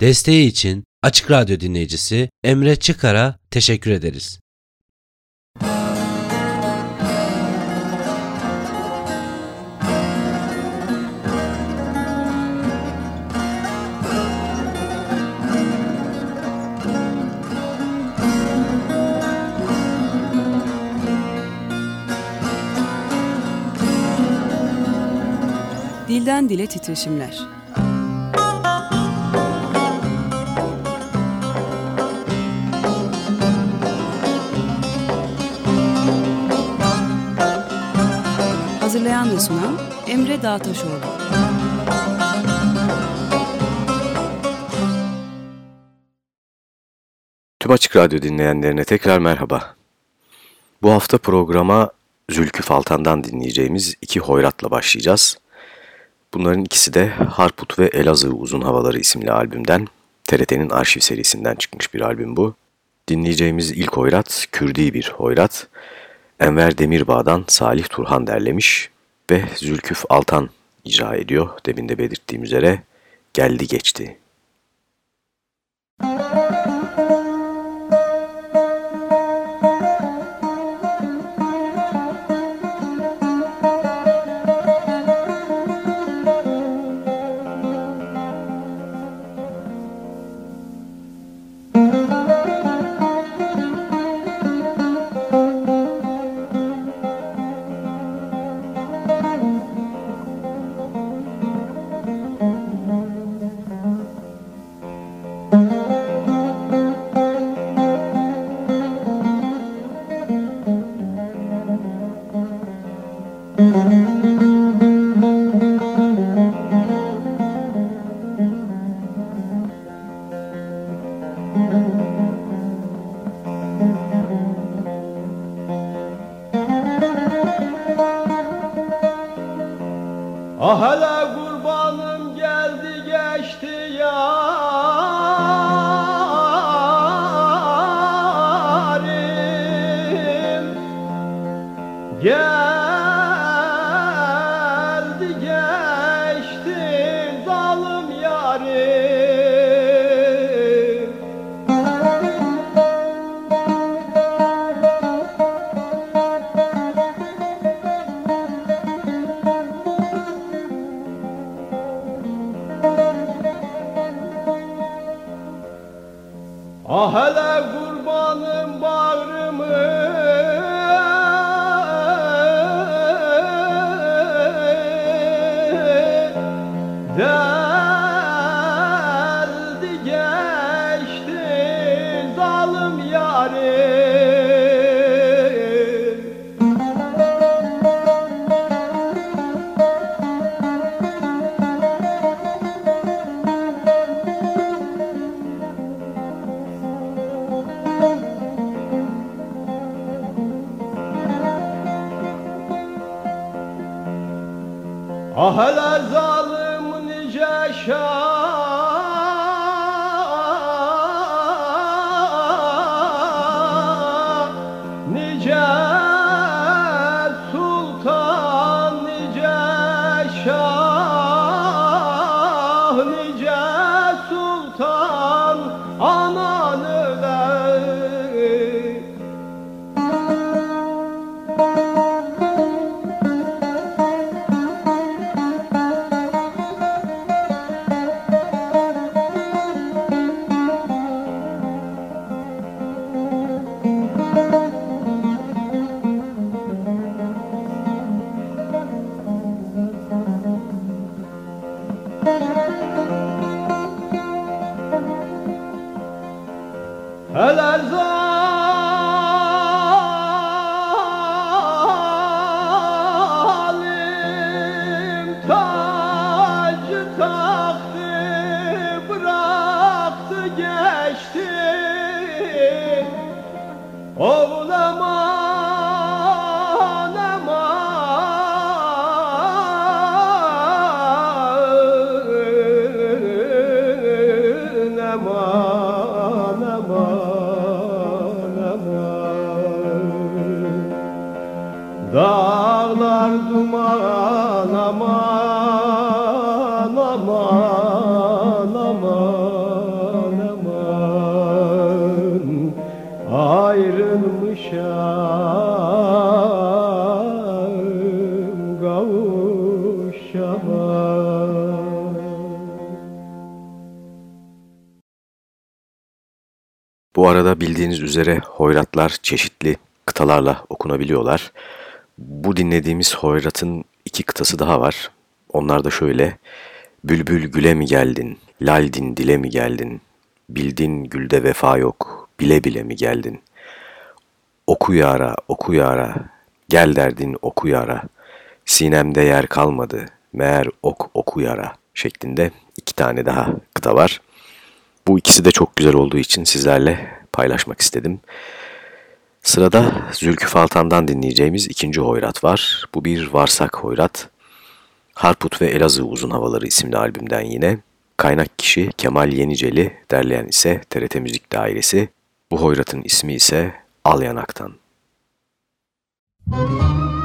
Desteği için Açık Radyo dinleyicisi Emre Çıkar'a teşekkür ederiz. Dilden Dile Titreşimler Hazırlayan ve sunan Emre Dağtaşoğlu. Tüm Açık Radyo dinleyenlerine tekrar merhaba. Bu hafta programa Zülkü Faltan'dan dinleyeceğimiz iki hoyratla başlayacağız. Bunların ikisi de Harput ve Elazığ Uzun Havaları isimli albümden, TRT'nin arşiv serisinden çıkmış bir albüm bu. Dinleyeceğimiz ilk hoyrat, Kürdi bir hoyrat. Enver Demirbağ'dan Salih Turhan derlemiş ve Zülküf Altan icra ediyor. Demin de belirttiğim üzere geldi geçti. Aheler arada bildiğiniz üzere hoyratlar çeşitli kıtalarla okunabiliyorlar. Bu dinlediğimiz hoyratın iki kıtası daha var. Onlar da şöyle. Bülbül güle mi geldin, laldin dile mi geldin, bildin gülde vefa yok, bile bile mi geldin? Oku yara, oku yara, gel derdin oku yara, sinemde yer kalmadı, meğer ok oku yara şeklinde iki tane daha kıta var. Bu ikisi de çok güzel olduğu için sizlerle paylaşmak istedim. Sırada Zülkü Faltan'dan dinleyeceğimiz ikinci hoyrat var. Bu bir varsak hoyrat. Harput ve Elazığ Uzun Havaları isimli albümden yine. Kaynak kişi Kemal Yeniceli, derleyen ise TRT Müzik Dairesi. Bu hoyratın ismi ise Al Yanak'tan. Müzik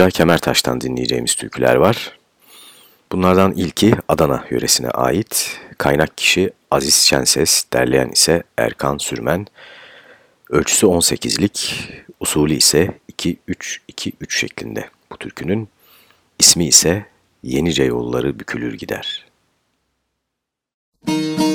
Tuncay Kemertaş'tan dinleyeceğimiz türküler var. Bunlardan ilki Adana yöresine ait. Kaynak kişi Aziz Şenses, derleyen ise Erkan Sürmen. Ölçüsü 18'lik, usulü ise 2-3-2-3 şeklinde bu türkünün. ismi ise Yenice Yolları Bükülür Gider. Müzik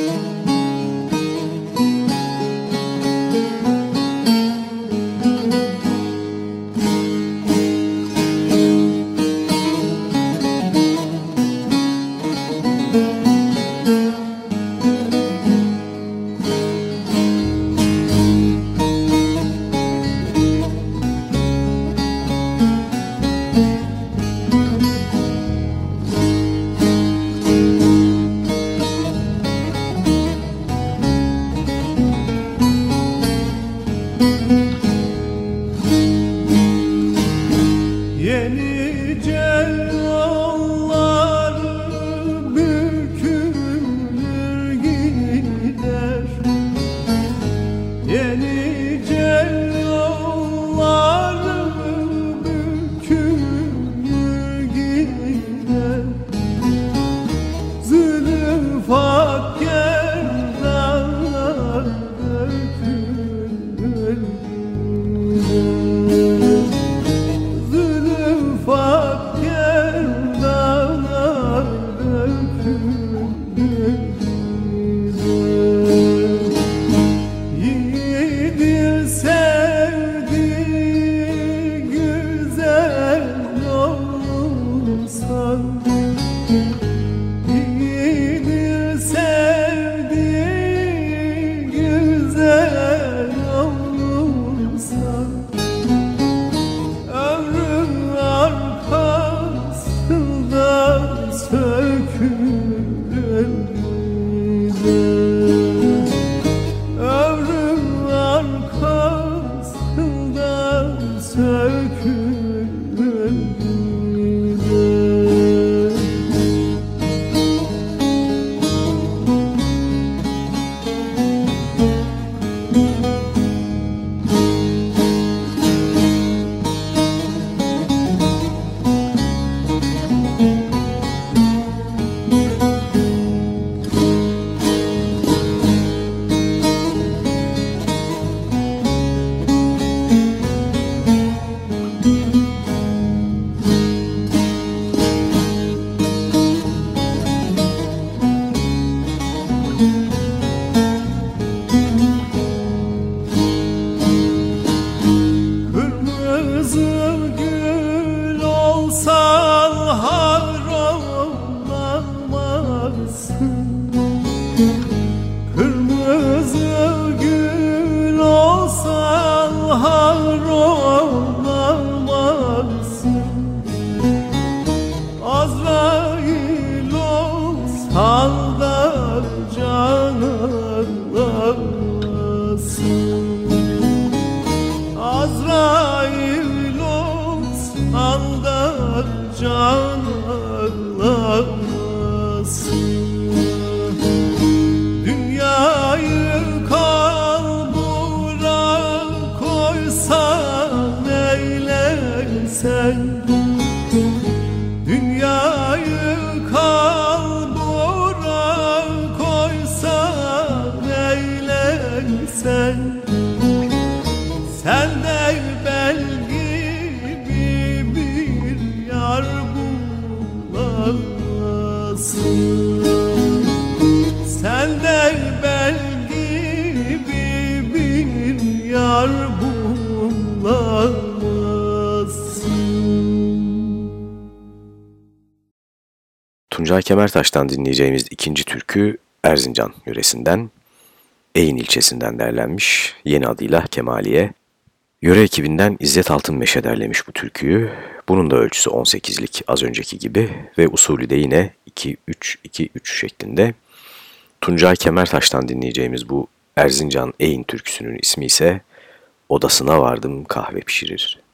Tuncay Kemertaş'tan dinleyeceğimiz ikinci türkü Erzincan yöresinden, Eyn ilçesinden derlenmiş, yeni adıyla Kemaliye. Yöre ekibinden İzzet Altınmeşe derlemiş bu türküyü. Bunun da ölçüsü 18'lik az önceki gibi ve usulü de yine 2-3-2-3 şeklinde. Tuncay Kemertaş'tan dinleyeceğimiz bu Erzincan Eyn türküsünün ismi ise Odasına Vardım Kahve Pişirir.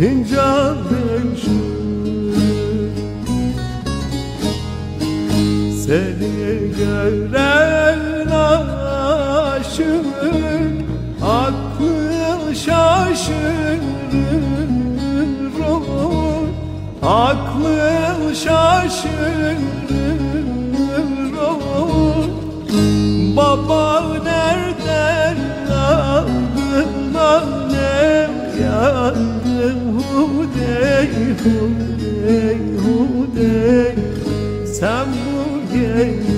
Fincan meşhur Seni gören aşık Aklı şaşırır. Oy Aklı şaşırır. Oy Baba nereden aldın annem yandım Hudey, hudey Sen bu gelin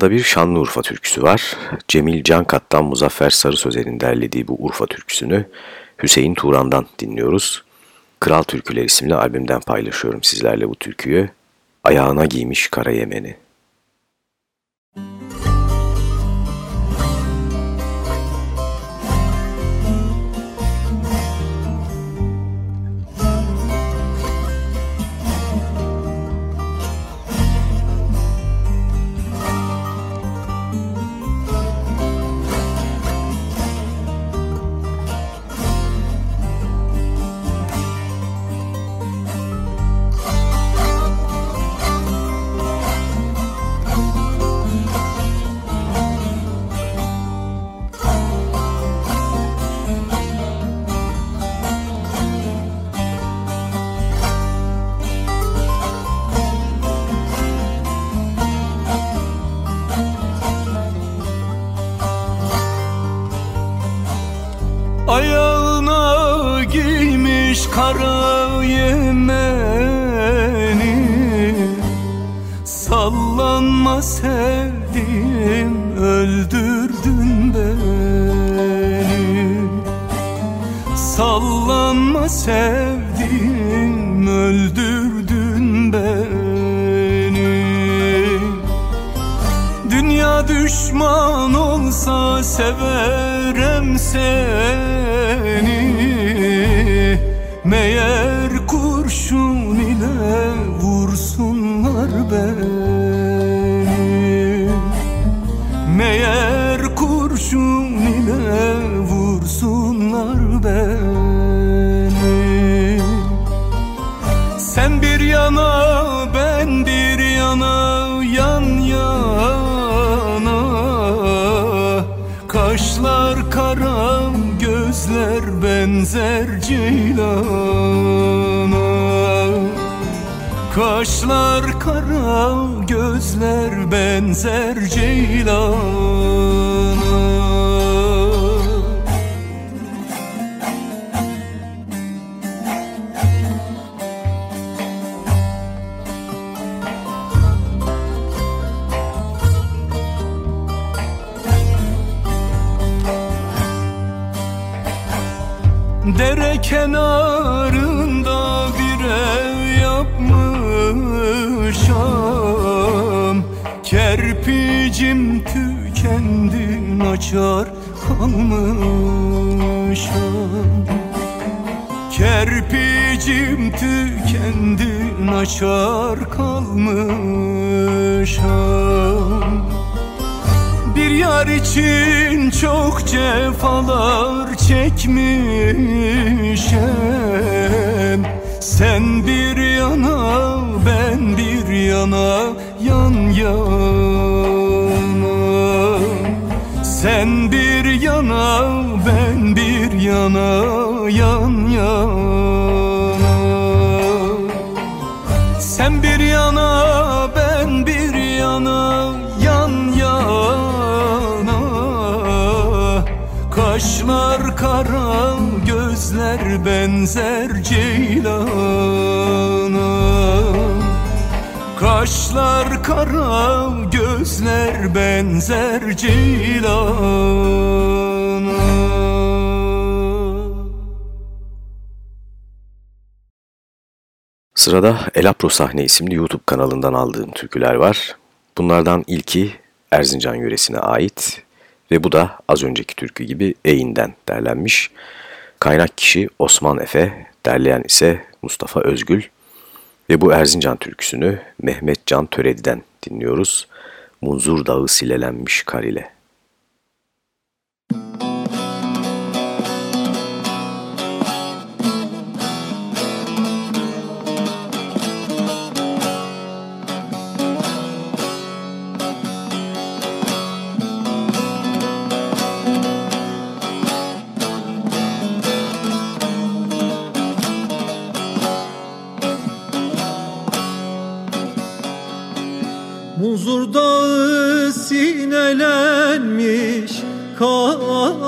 Sırada bir Şanlıurfa türküsü var. Cemil Cankat'tan Muzaffer Sarı Sözer'in derlediği bu Urfa türküsünü Hüseyin Turan'dan dinliyoruz. Kral Türküler isimli albümden paylaşıyorum sizlerle bu türküyü. Ayağına giymiş kara yemeni. Ayağına giymiş kara yemeni. Sallanma sevdiğim öldürdün beni. Sallanma sevdiğim öldürdün beni. Dünya düşman olsa Görem seni Meğer kurşun ile vursunlar beni. Meğer kurşun ile vursunlar beni. Sen bir yana Kaşlar kara gözler benzer ceylana Dere kenarında açar kalmışam Kerpicim tükendi açar kalmışam bir yar için çok cefalar çekmişim. Sen bir yana ben bir yana yan yana Sen bir yana ben bir yana yan yana. Sen bir yana ben bir yana yan yana. Kaşlar kara gözler benzer ceylana Kaşlar kara gözler benzer ceylana Sırada Elapro Sahne isimli YouTube kanalından aldığım türküler var. Bunlardan ilki Erzincan yöresine ait ve bu da az önceki türkü gibi Eyn'den derlenmiş. Kaynak kişi Osman Efe, derleyen ise Mustafa Özgül ve bu Erzincan türküsünü Mehmet Can Töredi'den dinliyoruz. Munzur Dağı silelenmiş kar ile. Muzur dağı sinelenmiş karilen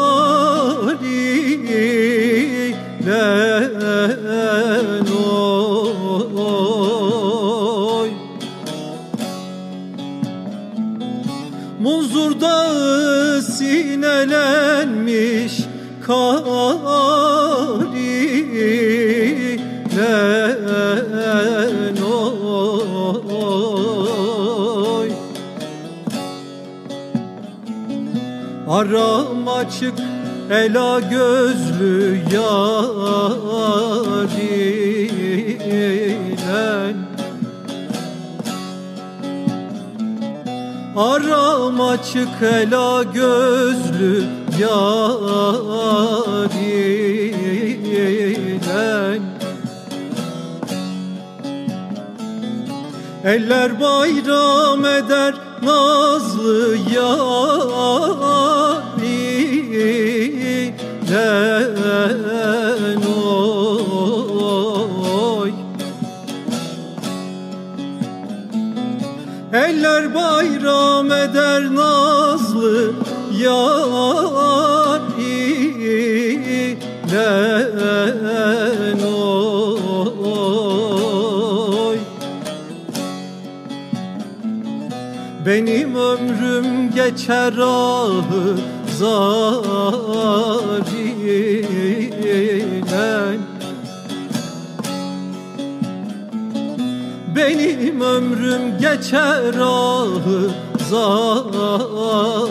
Aram açık ela gözlü yarilen Aram açık ela gözlü yarilen Eller bayram eder nazlı yarilen bayram eder nazlı yarilen oy. Benim ömrüm geçer ahı zarilen Benim ömrüm geçer ahı zarilen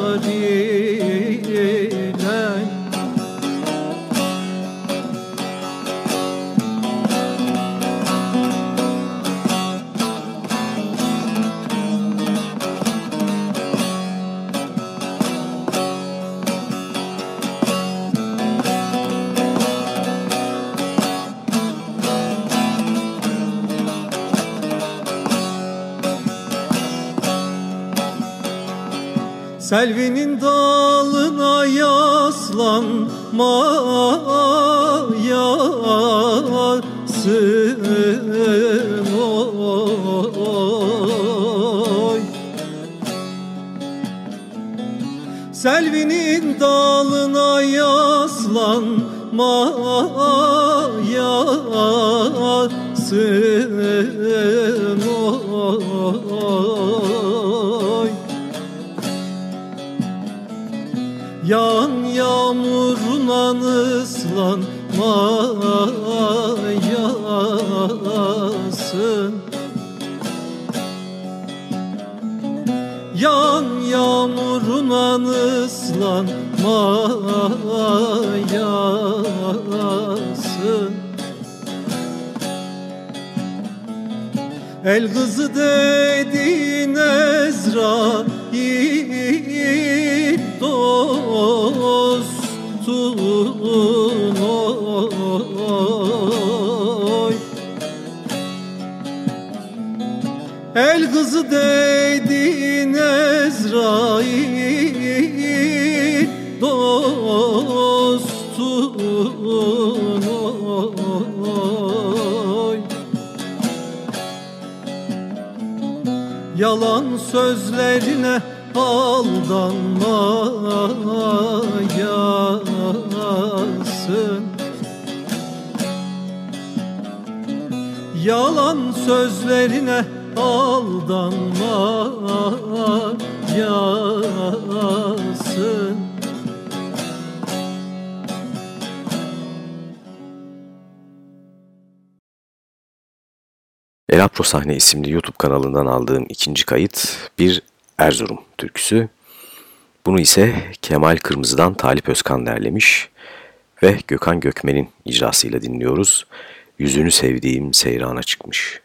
Selvinin dalına yaslanma yasın oy. Selvinin dalına yaslanma El kızı dediğin Ezrail dostun oy. El kızı dediğin Yalan sözlerine aldanma yasın Yalan sözlerine aldanma Elapro Sahne isimli YouTube kanalından aldığım ikinci kayıt bir Erzurum türküsü. Bunu ise Kemal Kırmızı'dan Talip Özkan derlemiş ve Gökhan Gökmen'in icrasıyla dinliyoruz. Yüzünü sevdiğim seyrana çıkmış.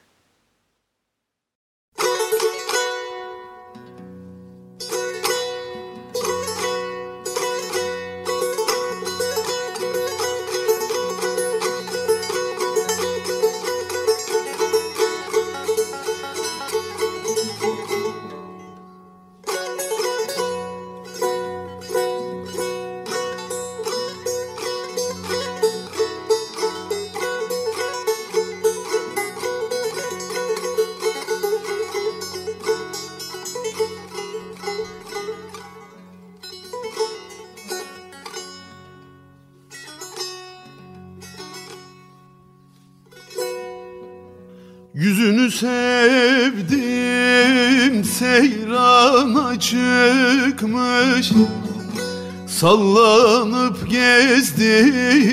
Sallanıp gezdin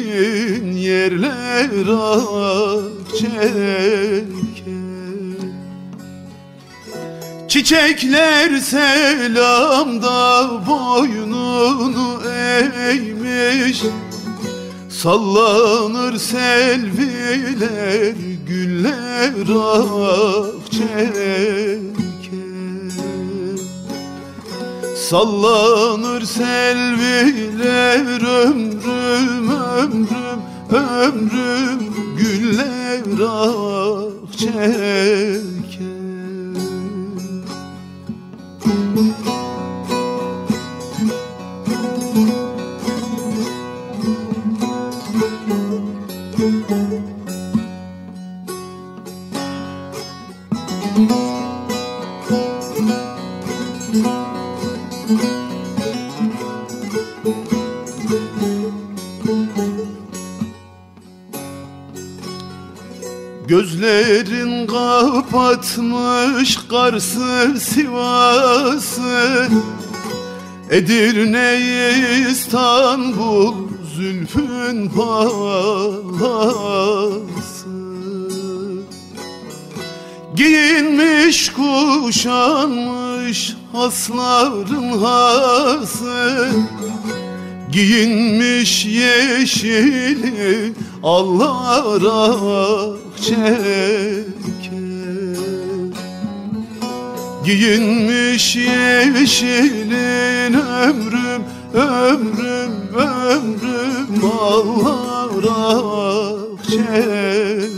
yerler ak çeker Çiçekler selamda boynunu eğmiş. Sallanır selviler güller çeker Sallanır selviler ömrüm ömrüm ömrüm. Güller ak çeker Gözlerin kapatmış Kars'ı Sivas'ı. Edirne İstanbul Zülfün palası. Giyinmiş kuşanmış hasların hası. Giyinmiş yeşili Allah ak çeker Giyinmiş yeşilin ömrüm ömrüm ömrüm Ağlarak ah çeker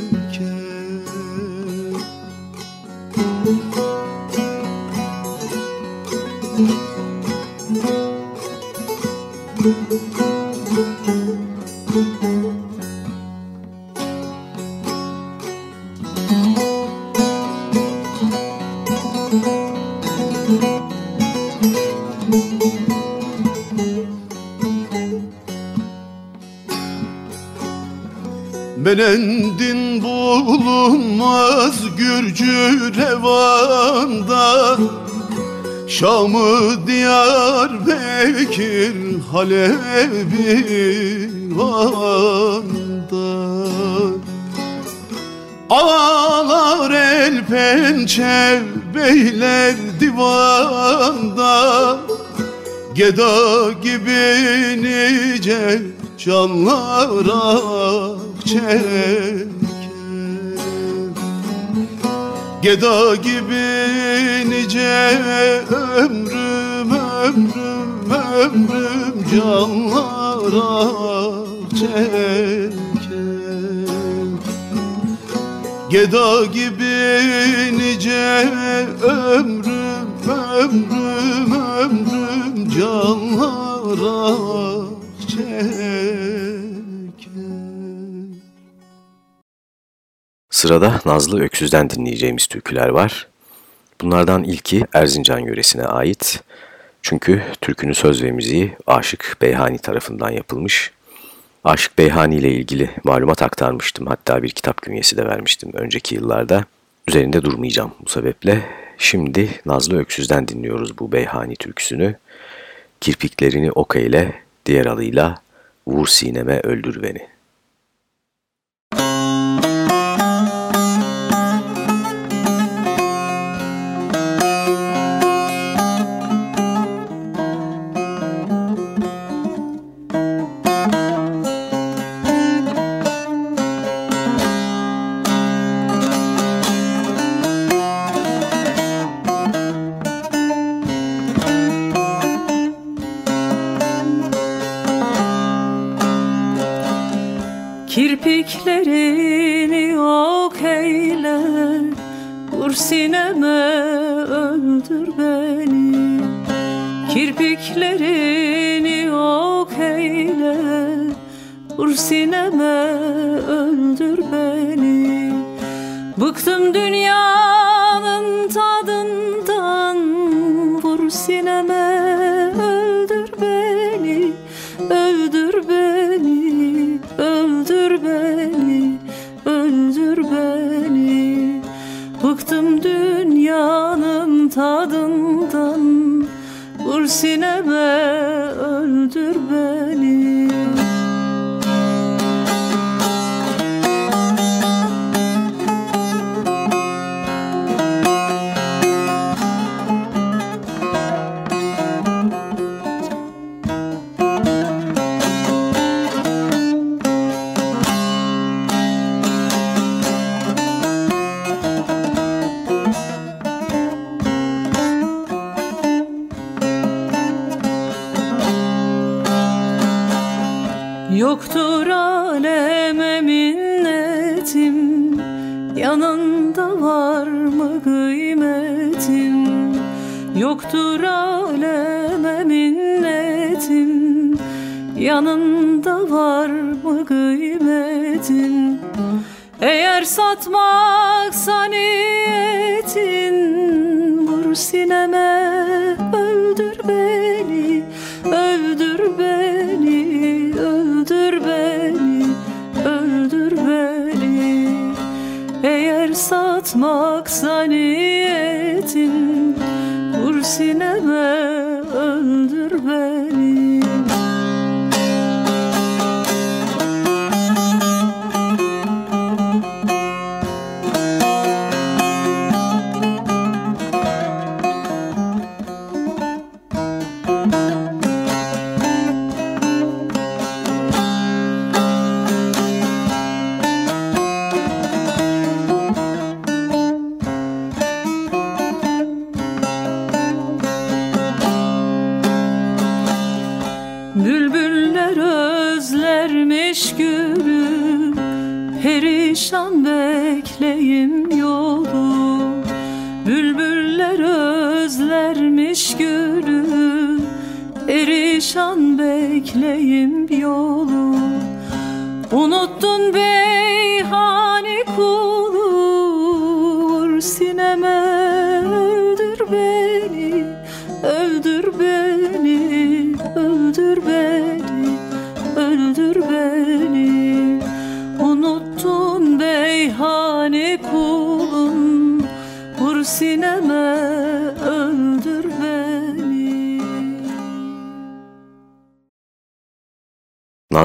Thank you. Benendin bulunmaz Gürcü revanda. Şam'ı diyar Bekir Halebi Van'da. Ağlar el pençe beyler divanda. Geda gibi nice canlara çeker Geda gibi nice ömrüm ömrüm ömrüm canlara çeker Geda gibi nice ömrüm ömrüm ömrüm canlara Sırada Nazlı Öksüz'den dinleyeceğimiz türküler var. Bunlardan ilki Erzincan yöresine ait. Çünkü türkünün söz ve müziği Aşık Beyhani tarafından yapılmış. Aşık Beyhani ile ilgili malumat aktarmıştım. Hatta bir kitap künyesi de vermiştim önceki yıllarda. Üzerinde durmayacağım bu sebeple. Şimdi Nazlı Öksüz'den dinliyoruz bu Beyhani türküsünü. Kirpiklerini ok eyle, diğer adıyla Vur sineme öldür beni. Yanında var mı kıymetin Eğer satmaksa niyetin Vur sineme öldür beni Öldür beni, öldür beni, öldür beni. Eğer satmaksa niyetin Vur sineme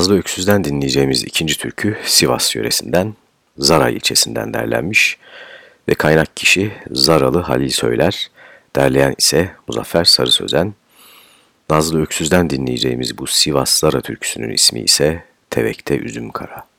Nazlı Öksüz'den dinleyeceğimiz ikinci türkü Sivas yöresinden, Zara ilçesinden derlenmiş ve kaynak kişi Zaralı Halil Söyler, derleyen ise Muzaffer Sarı Sözen. Nazlı Öksüz'den dinleyeceğimiz bu Sivas Zara türküsünün ismi ise Tevekte Üzüm Kara.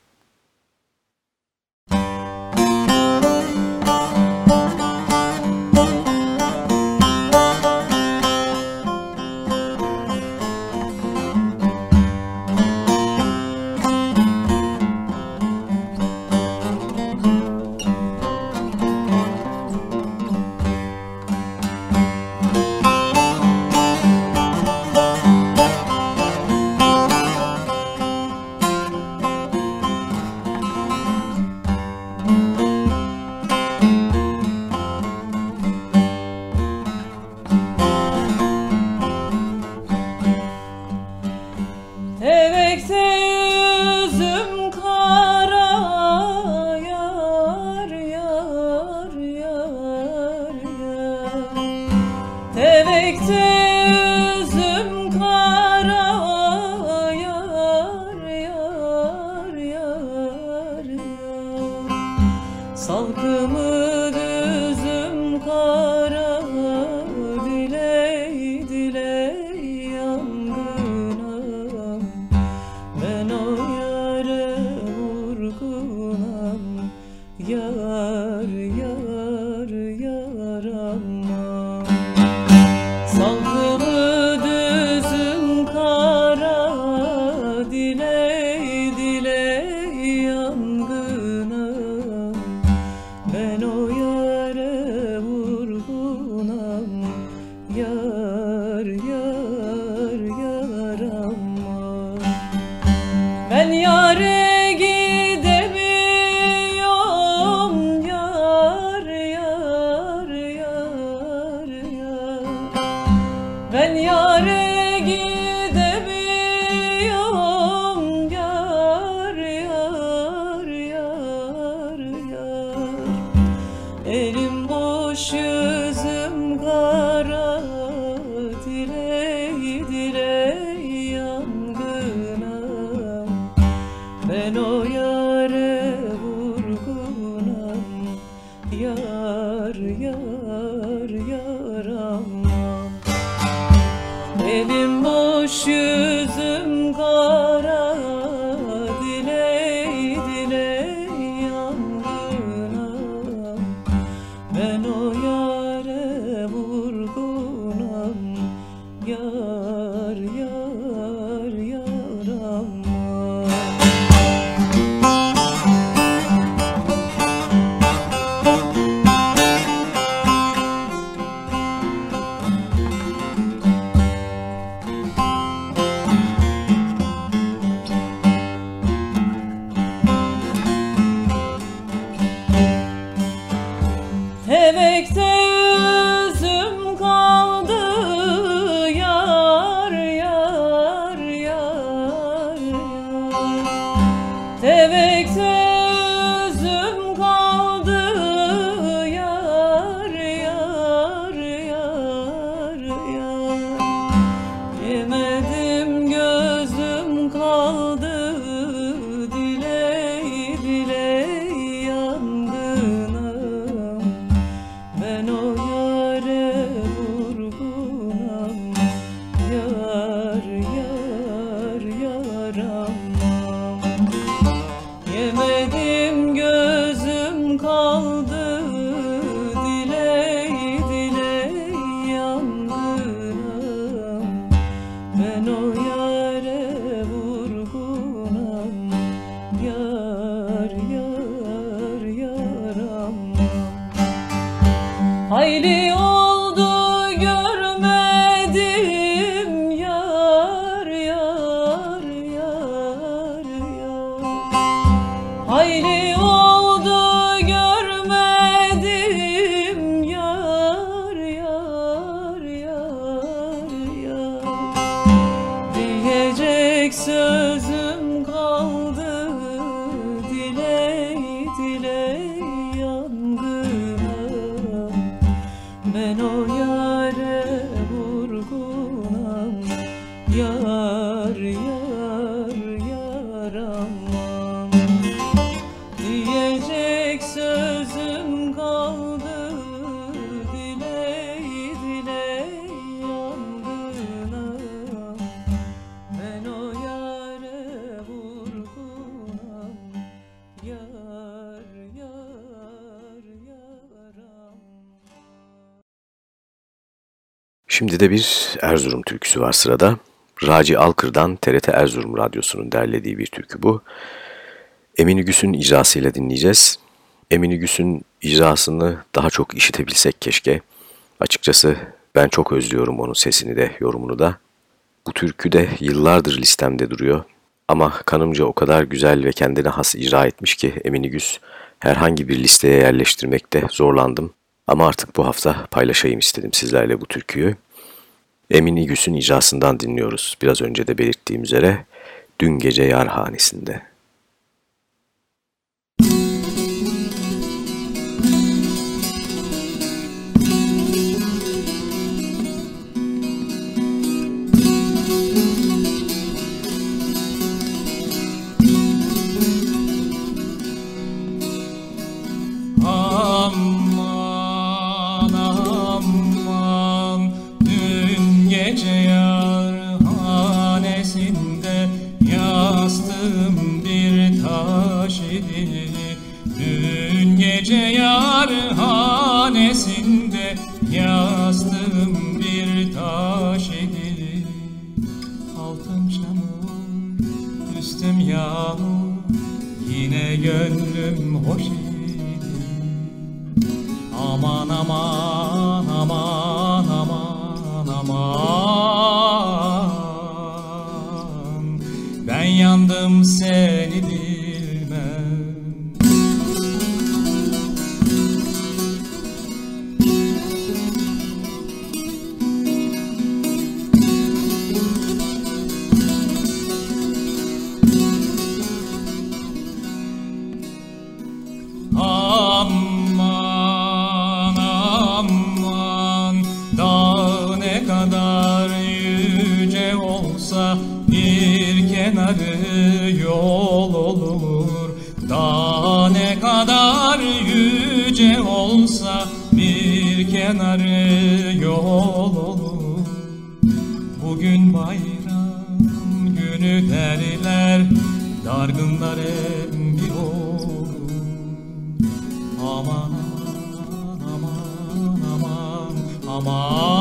Türküsü var sırada. Raci Alkır'dan TRT Erzurum Radyosu'nun derlediği bir türkü bu. Emini Güs'ün icrasıyla dinleyeceğiz. Emini Güs'ün icrasını daha çok işitebilsek keşke. Açıkçası ben çok özlüyorum onun sesini de, yorumunu da. Bu türkü de yıllardır listemde duruyor. Ama kanımca o kadar güzel ve kendine has icra etmiş ki Emini Güs herhangi bir listeye yerleştirmekte zorlandım. Ama artık bu hafta paylaşayım istedim sizlerle bu türküyü. Emin İgüs'ün icrasından dinliyoruz. Biraz önce de belirttiğim üzere Dün Gece Yarhanesi'nde. yağmur Yine gönlüm hoş edin Aman aman aman aman aman. Ben yandım seni diye ömrü yol olur. Daha ne kadar yüce olsa bir kenarı yol olur. Bugün bayram günü derler dargınlar emri olur. Aman aman aman aman.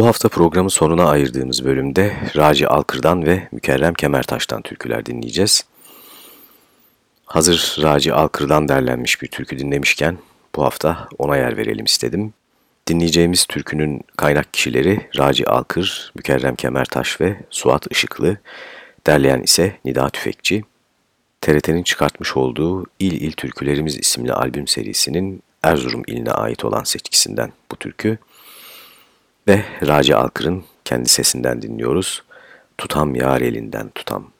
Bu hafta programın sonuna ayırdığımız bölümde Raci Alkır'dan ve Mükerrem Kemertaş'tan türküler dinleyeceğiz. Hazır Raci Alkır'dan derlenmiş bir türkü dinlemişken bu hafta ona yer verelim istedim. Dinleyeceğimiz türkünün kaynak kişileri Raci Alkır, Mükerrem Kemertaş ve Suat Işıklı, derleyen ise Nida Tüfekçi. TRT'nin çıkartmış olduğu İl İl Türkülerimiz isimli albüm serisinin Erzurum iline ait olan seçkisinden bu türkü ve Raci Alkır'ın kendi sesinden dinliyoruz. Tutam yar elinden tutam.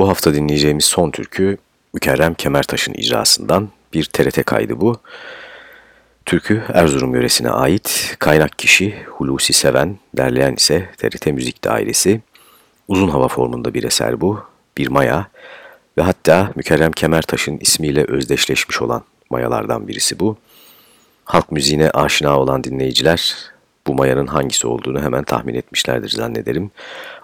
Bu hafta dinleyeceğimiz son türkü Mükerrem Kemertaş'ın icrasından bir TRT kaydı bu. Türkü Erzurum yöresine ait, kaynak kişi Hulusi Seven, derleyen ise TRT Müzik Dairesi. Uzun hava formunda bir eser bu, bir maya ve hatta Mükerrem Kemertaş'ın ismiyle özdeşleşmiş olan mayalardan birisi bu. Halk müziğine aşina olan dinleyiciler bu mayanın hangisi olduğunu hemen tahmin etmişlerdir zannederim.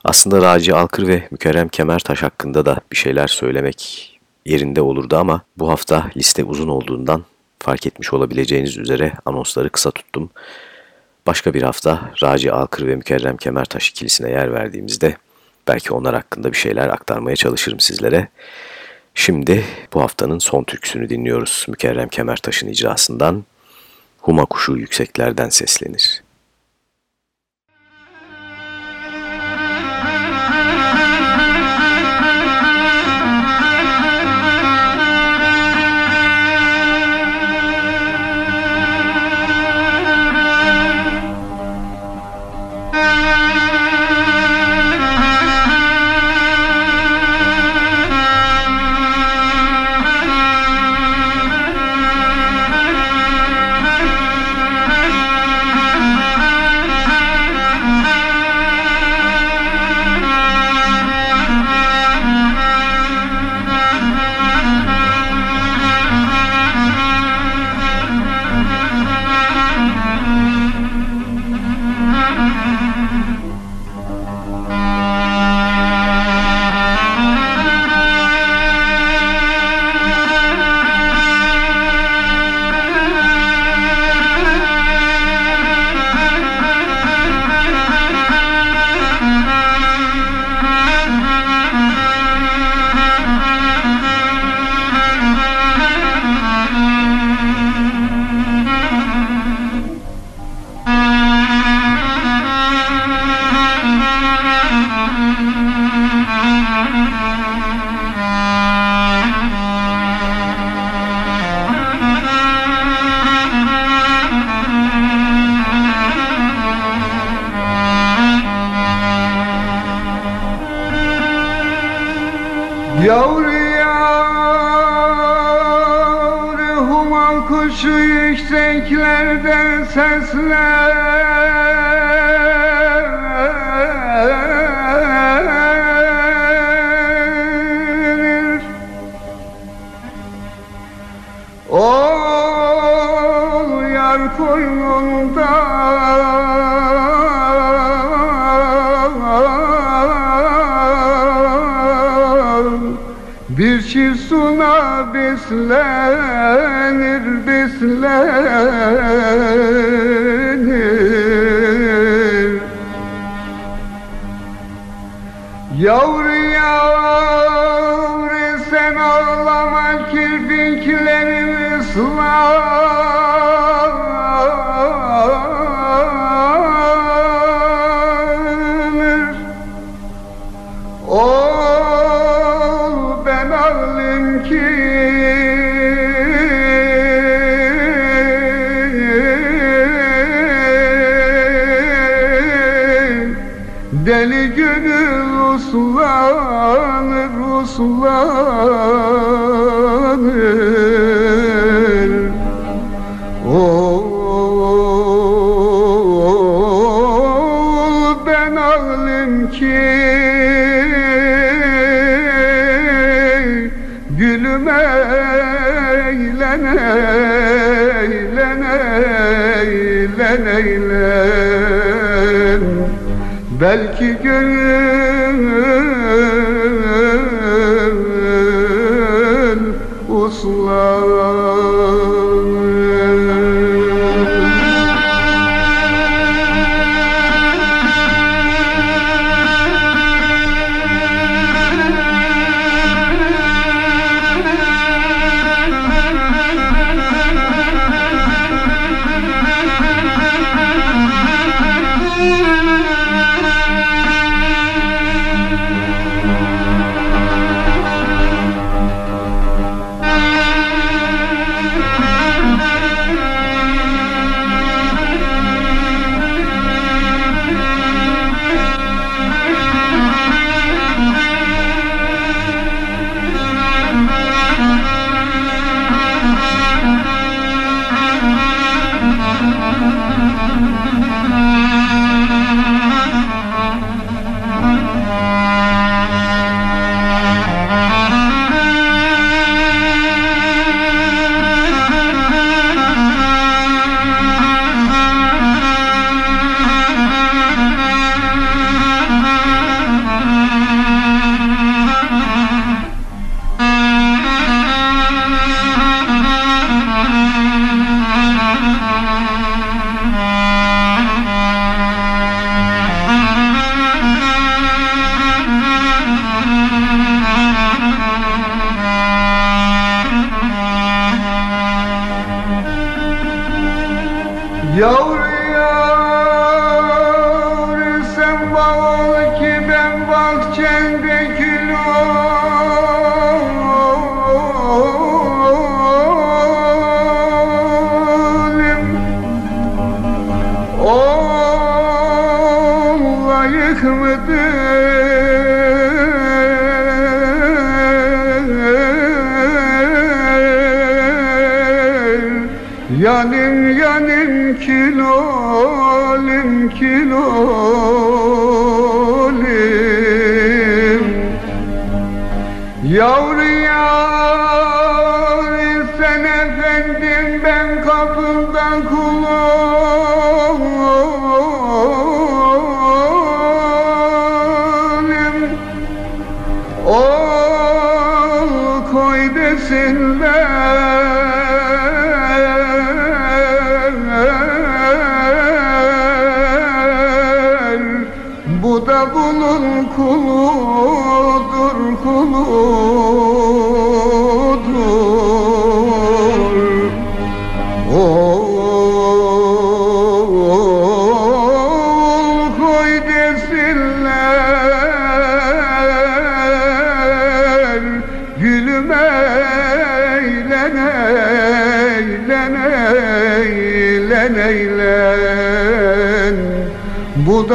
Aslında Raci Alkır ve Mükerrem Kemertaş hakkında da bir şeyler söylemek yerinde olurdu ama bu hafta liste uzun olduğundan fark etmiş olabileceğiniz üzere anonsları kısa tuttum. Başka bir hafta Raci Alkır ve Mükerrem Kemertaş ikilisine yer verdiğimizde belki onlar hakkında bir şeyler aktarmaya çalışırım sizlere. Şimdi bu haftanın son türküsünü dinliyoruz Mükerrem Kemertaş'ın icrasından. Huma kuşu yükseklerden seslenir. senseless. ki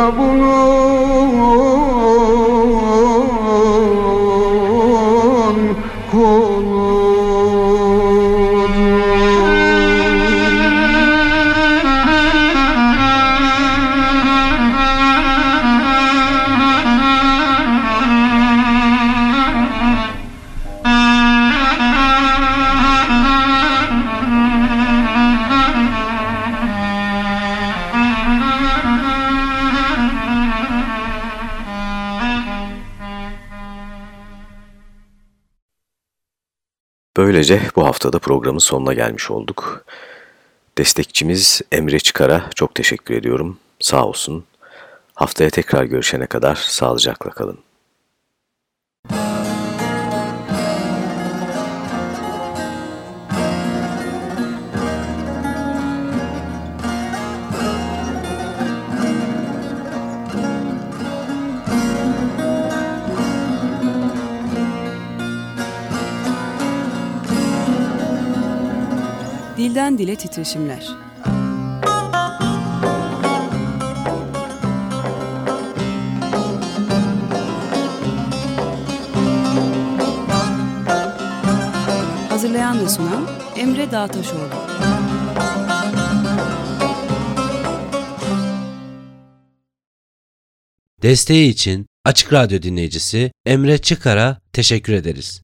Bu Böylece bu haftada programın sonuna gelmiş olduk. Destekçimiz Emre Çıkar'a çok teşekkür ediyorum. Sağ olsun. Haftaya tekrar görüşene kadar sağlıcakla kalın. Dilden dile titreşimler. Hazırlayan ve sunan Emre Dağtaşoğlu. Desteği için Açık Radyo dinleyicisi Emre Çıkar'a teşekkür ederiz.